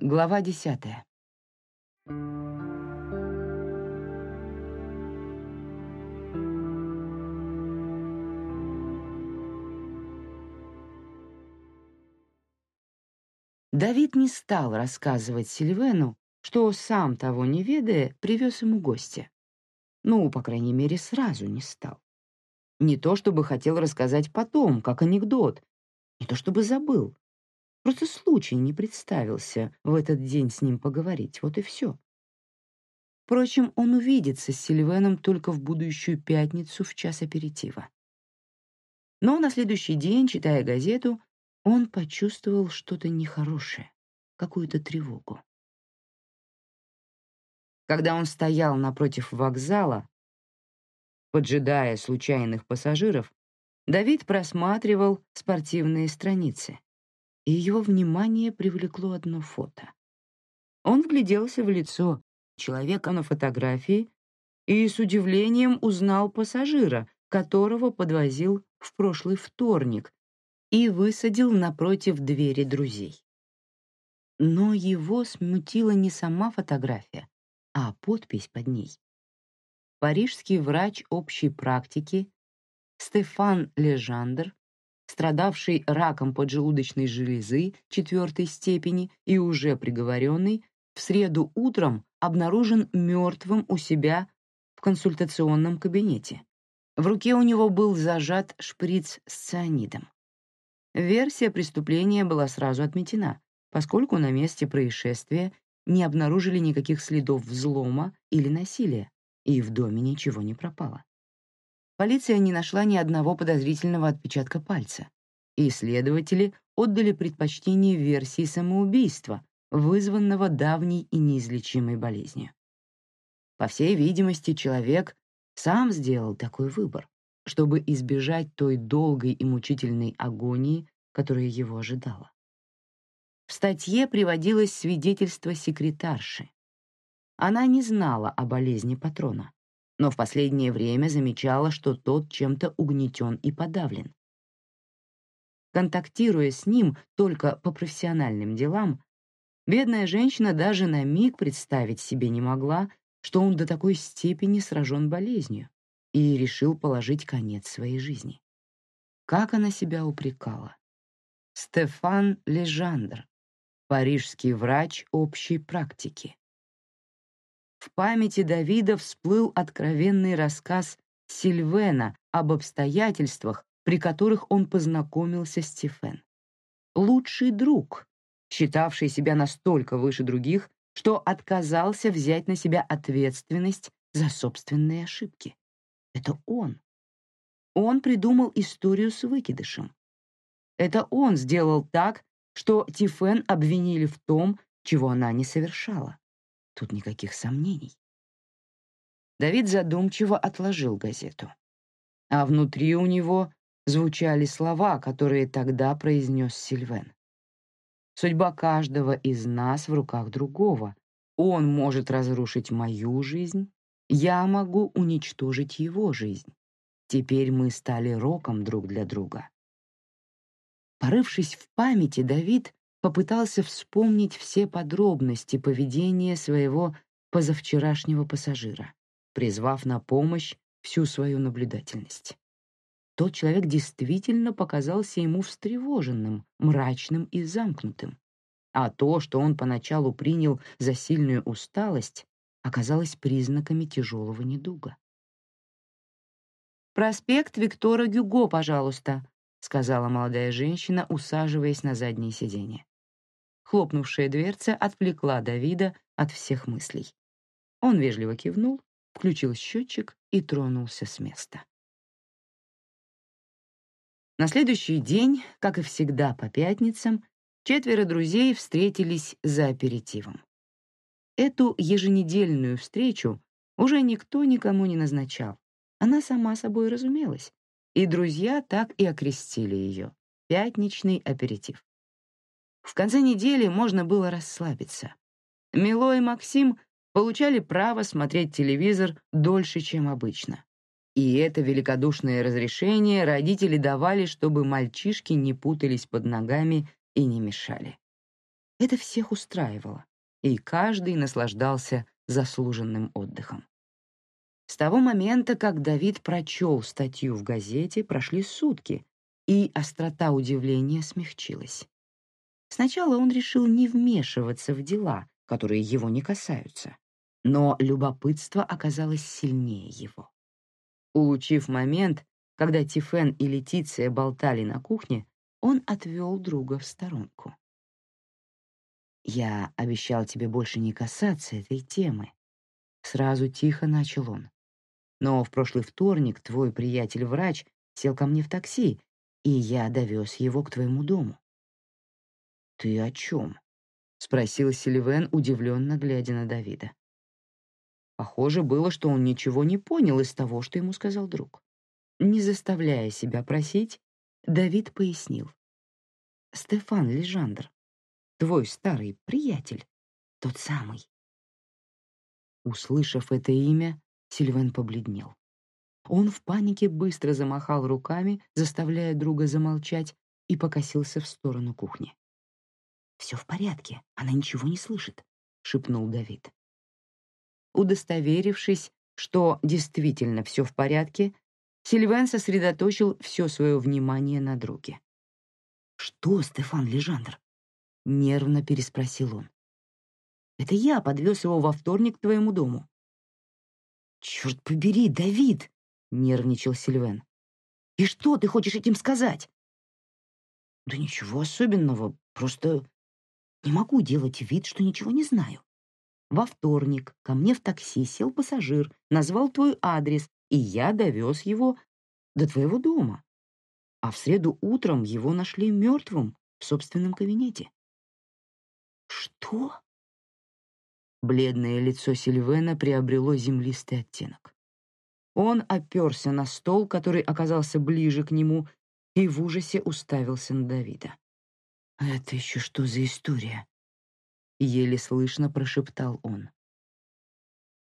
Глава десятая. Давид не стал рассказывать Сильвену, что сам того не ведая привез ему гостя. Ну, по крайней мере, сразу не стал. Не то чтобы хотел рассказать потом, как анекдот, не то чтобы забыл. Просто случай не представился в этот день с ним поговорить, вот и все. Впрочем, он увидится с Сильвеном только в будущую пятницу в час аперитива. Но на следующий день, читая газету, он почувствовал что-то нехорошее, какую-то тревогу. Когда он стоял напротив вокзала, поджидая случайных пассажиров, Давид просматривал спортивные страницы, и его внимание привлекло одно фото. Он вгляделся в лицо человека на фотографии и с удивлением узнал пассажира, которого подвозил в прошлый вторник и высадил напротив двери друзей. Но его смутила не сама фотография, а подпись под ней. Парижский врач общей практики Стефан Лежандр, страдавший раком поджелудочной железы четвертой степени и уже приговоренный, в среду утром обнаружен мертвым у себя в консультационном кабинете. В руке у него был зажат шприц с цианидом. Версия преступления была сразу отметена, поскольку на месте происшествия не обнаружили никаких следов взлома или насилия, и в доме ничего не пропало. Полиция не нашла ни одного подозрительного отпечатка пальца, и следователи отдали предпочтение версии самоубийства, вызванного давней и неизлечимой болезнью. По всей видимости, человек сам сделал такой выбор, чтобы избежать той долгой и мучительной агонии, которая его ожидала. В статье приводилось свидетельство секретарши. Она не знала о болезни патрона, но в последнее время замечала, что тот чем-то угнетен и подавлен. Контактируя с ним только по профессиональным делам, бедная женщина даже на миг представить себе не могла, что он до такой степени сражен болезнью и решил положить конец своей жизни. Как она себя упрекала. Стефан Лежандр, парижский врач общей практики. В памяти Давида всплыл откровенный рассказ Сильвена об обстоятельствах, при которых он познакомился с Стефен. Лучший друг, считавший себя настолько выше других, что отказался взять на себя ответственность за собственные ошибки. Это он. Он придумал историю с выкидышем. Это он сделал так, что Тифен обвинили в том, чего она не совершала. Тут никаких сомнений. Давид задумчиво отложил газету. А внутри у него звучали слова, которые тогда произнес Сильвен. «Судьба каждого из нас в руках другого. Он может разрушить мою жизнь, я могу уничтожить его жизнь. Теперь мы стали роком друг для друга. Порывшись в памяти, Давид попытался вспомнить все подробности поведения своего позавчерашнего пассажира, призвав на помощь всю свою наблюдательность. Тот человек действительно показался ему встревоженным, мрачным и замкнутым. А то, что он поначалу принял за сильную усталость, оказалось признаками тяжелого недуга. «Проспект Виктора Гюго, пожалуйста», сказала молодая женщина, усаживаясь на заднее сиденье. Хлопнувшая дверца отвлекла Давида от всех мыслей. Он вежливо кивнул, включил счетчик и тронулся с места. На следующий день, как и всегда по пятницам, четверо друзей встретились за аперитивом. Эту еженедельную встречу уже никто никому не назначал. Она сама собой разумелась, и друзья так и окрестили ее — пятничный аперитив. В конце недели можно было расслабиться. Мило и Максим получали право смотреть телевизор дольше, чем обычно. И это великодушное разрешение родители давали, чтобы мальчишки не путались под ногами и не мешали. Это всех устраивало, и каждый наслаждался заслуженным отдыхом. С того момента, как Давид прочел статью в газете, прошли сутки, и острота удивления смягчилась. Сначала он решил не вмешиваться в дела, которые его не касаются, но любопытство оказалось сильнее его. Улучив момент, когда Тифен и Летиция болтали на кухне, он отвел друга в сторонку. «Я обещал тебе больше не касаться этой темы», — сразу тихо начал он. «Но в прошлый вторник твой приятель-врач сел ко мне в такси, и я довез его к твоему дому». «Ты о чем?» — спросил Сильвен, удивленно глядя на Давида. Похоже было, что он ничего не понял из того, что ему сказал друг. Не заставляя себя просить, Давид пояснил. «Стефан Лежандр, твой старый приятель, тот самый». Услышав это имя, Сильвен побледнел. Он в панике быстро замахал руками, заставляя друга замолчать, и покосился в сторону кухни. «Все в порядке, она ничего не слышит», — шепнул Давид. Удостоверившись, что действительно все в порядке, Сильвен сосредоточил все свое внимание на друге. «Что, Стефан Лежандр?» — нервно переспросил он. «Это я подвез его во вторник к твоему дому». «Черт побери, Давид!» — нервничал Сильвен. «И что ты хочешь этим сказать?» «Да ничего особенного, просто не могу делать вид, что ничего не знаю. Во вторник ко мне в такси сел пассажир, назвал твой адрес и я довез его до твоего дома. А в среду утром его нашли мертвым в собственном кабинете. Что? Бледное лицо Сильвена приобрело землистый оттенок. Он оперся на стол, который оказался ближе к нему, и в ужасе уставился на Давида. «Это еще что за история?» Еле слышно прошептал он.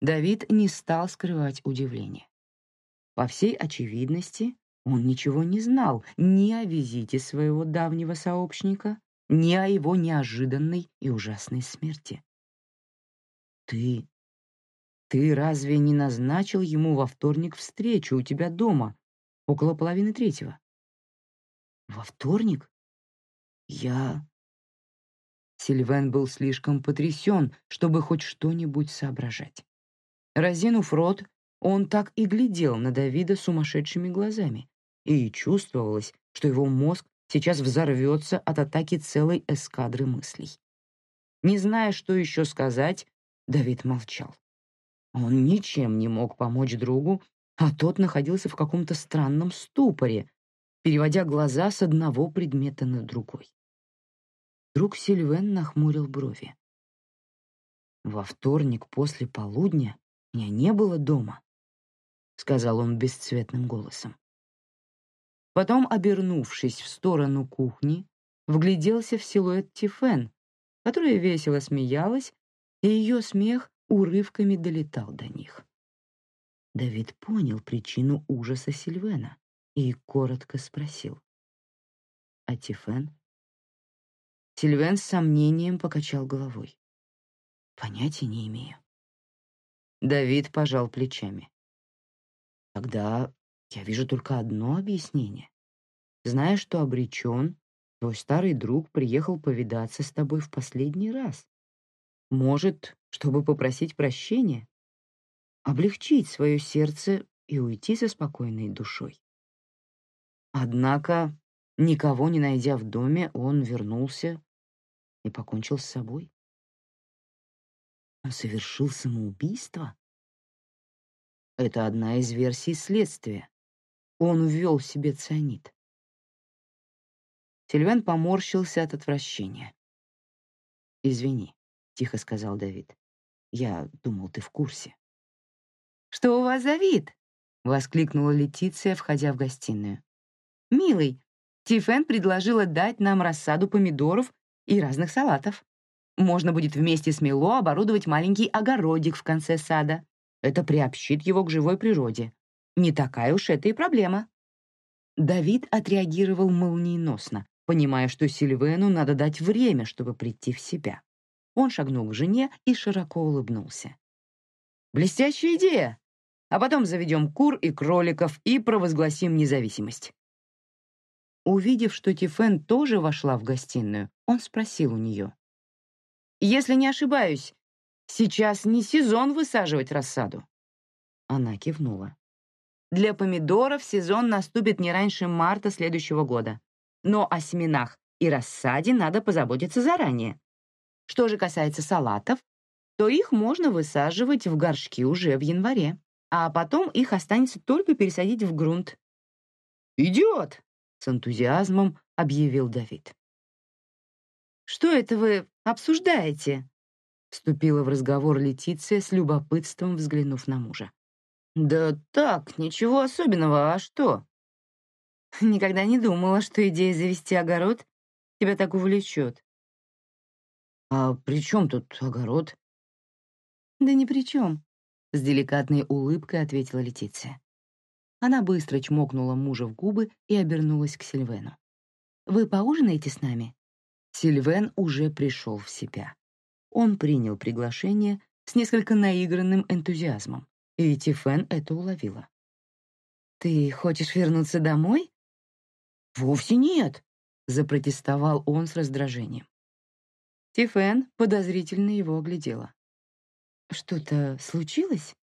Давид не стал скрывать удивление. По всей очевидности, он ничего не знал ни о визите своего давнего сообщника, ни о его неожиданной и ужасной смерти. «Ты... ты разве не назначил ему во вторник встречу у тебя дома, около половины третьего?» «Во вторник? Я...» Сильвен был слишком потрясен, чтобы хоть что-нибудь соображать. Разинув рот, он так и глядел на Давида сумасшедшими глазами, и чувствовалось, что его мозг сейчас взорвется от атаки целой эскадры мыслей. Не зная, что еще сказать, Давид молчал. Он ничем не мог помочь другу, а тот находился в каком-то странном ступоре, переводя глаза с одного предмета на другой. Друг Сильвен нахмурил брови. Во вторник после полудня меня не было дома. — сказал он бесцветным голосом. Потом, обернувшись в сторону кухни, вгляделся в силуэт Тифен, которая весело смеялась, и ее смех урывками долетал до них. Давид понял причину ужаса Сильвена и коротко спросил. «А Тифен?» Сильвен с сомнением покачал головой. «Понятия не имею». Давид пожал плечами. Тогда я вижу только одно объяснение. Зная, что обречен, твой старый друг приехал повидаться с тобой в последний раз. Может, чтобы попросить прощения, облегчить свое сердце и уйти со спокойной душой. Однако, никого не найдя в доме, он вернулся и покончил с собой. Он совершил самоубийство? Это одна из версий следствия. Он ввел в себе цианид. Сильвен поморщился от отвращения. «Извини», — тихо сказал Давид. «Я думал, ты в курсе». «Что у вас за вид?» — воскликнула Летиция, входя в гостиную. «Милый, Тифен предложила дать нам рассаду помидоров и разных салатов. Можно будет вместе с Мило оборудовать маленький огородик в конце сада. Это приобщит его к живой природе. Не такая уж это и проблема. Давид отреагировал молниеносно, понимая, что Сильвену надо дать время, чтобы прийти в себя. Он шагнул к жене и широко улыбнулся. «Блестящая идея! А потом заведем кур и кроликов и провозгласим независимость». Увидев, что Тифен тоже вошла в гостиную, он спросил у нее. «Если не ошибаюсь, сейчас не сезон высаживать рассаду?» Она кивнула. «Для помидоров сезон наступит не раньше марта следующего года. Но о семенах и рассаде надо позаботиться заранее. Что же касается салатов, то их можно высаживать в горшки уже в январе, а потом их останется только пересадить в грунт. «Идет!» — с энтузиазмом объявил Давид. «Что это вы обсуждаете?» — вступила в разговор Летиция с любопытством, взглянув на мужа. «Да так, ничего особенного, а что?» «Никогда не думала, что идея завести огород тебя так увлечет». «А при чем тут огород?» «Да ни при чем», — с деликатной улыбкой ответила Летиция. Она быстро чмокнула мужа в губы и обернулась к Сильвену. «Вы поужинаете с нами?» Сильвен уже пришел в себя. Он принял приглашение с несколько наигранным энтузиазмом, и Тифен это уловила. «Ты хочешь вернуться домой?» «Вовсе нет», — запротестовал он с раздражением. Тифен подозрительно его оглядела. «Что-то случилось?»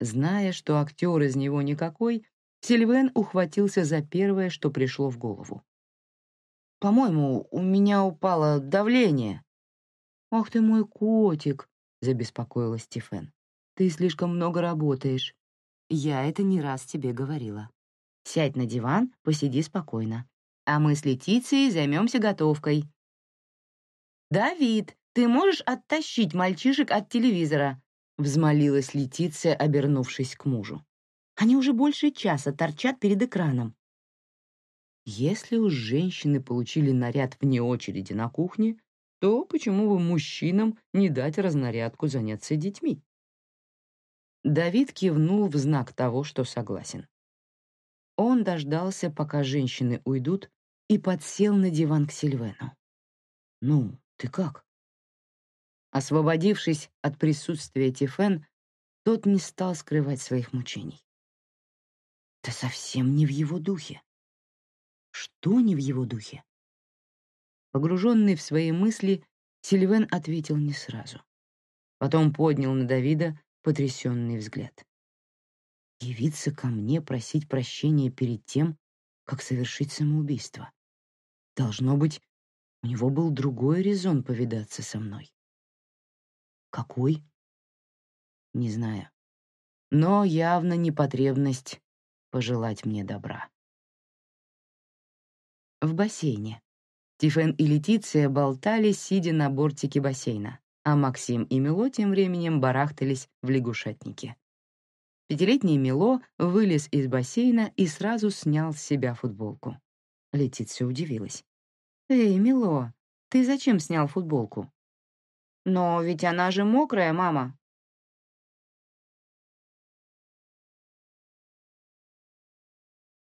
Зная, что актер из него никакой, Сильвен ухватился за первое, что пришло в голову. «По-моему, у меня упало давление». «Ах ты мой котик!» — забеспокоилась Стефен. «Ты слишком много работаешь. Я это не раз тебе говорила. Сядь на диван, посиди спокойно. А мы с Летицией займемся готовкой». «Давид, ты можешь оттащить мальчишек от телевизора?» Взмолилась Летиция, обернувшись к мужу. Они уже больше часа торчат перед экраном. Если уж женщины получили наряд вне очереди на кухне, то почему бы мужчинам не дать разнарядку заняться детьми? Давид кивнул в знак того, что согласен. Он дождался, пока женщины уйдут, и подсел на диван к Сильвену. «Ну, ты как?» Освободившись от присутствия Тифен, тот не стал скрывать своих мучений. Это совсем не в его духе. Что не в его духе? Погруженный в свои мысли, Сильвен ответил не сразу. Потом поднял на Давида потрясенный взгляд. Явиться ко мне просить прощения перед тем, как совершить самоубийство. Должно быть, у него был другой резон повидаться со мной. Какой? Не знаю. Но явно не потребность пожелать мне добра. В бассейне. Тифен и Летиция болтали, сидя на бортике бассейна, а Максим и Мило тем временем барахтались в лягушатнике. Пятилетний Мило вылез из бассейна и сразу снял с себя футболку. Летиция удивилась. «Эй, Мило, ты зачем снял футболку?» «Но ведь она же мокрая, мама».